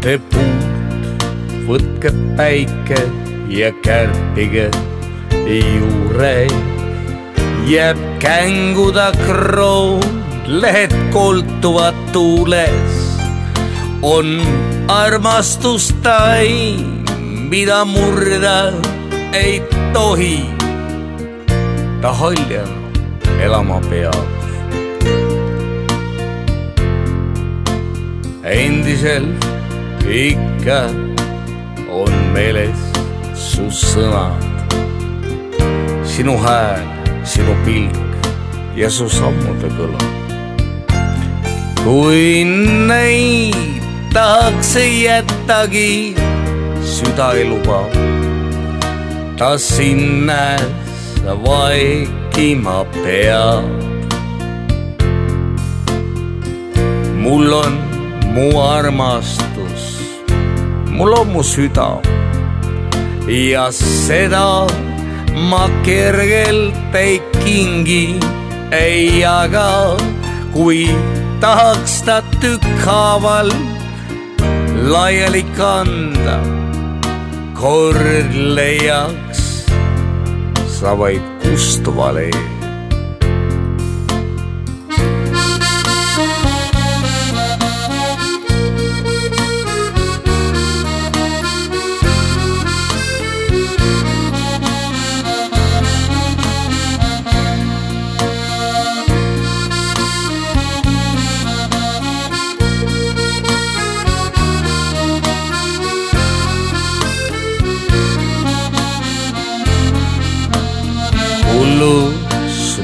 puud, võtke päike ja kärpige juure. jääb känguda kroon, lehed koltuvad tuules. on armastustaim, mida murda ei tohi. ta haljem elama peab. endiselt ikka on meeles su sõnad, sinu hääl, sinu pilk ja su sammude kõla. kui neid tahaks jättagi, süda ei luba, ta sinnas vaikima peab. mul on mu armastus, mul on mu süda. Ja seda ma kergelt ei kingi, ei jaga, kui tahaks ta tükkhaaval laiali kanda. kord leiaks sa vaid kustuva lee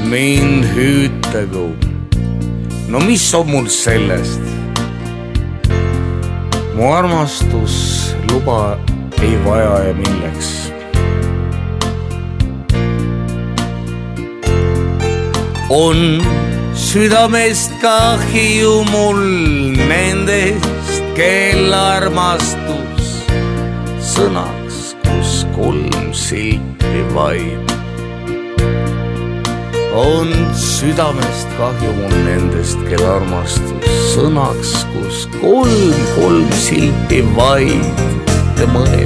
mind hüütagu. no mis on mul sellest? mu armastus luba ei vaja ja milleks. on südamest kahju mul nendest, kel armastus sõnaks, kus kolm silpi vaid on südamest kahju mul nendest, kelle armastus sõnaks, kus kolm, kolm silpi vaid. Te mõelge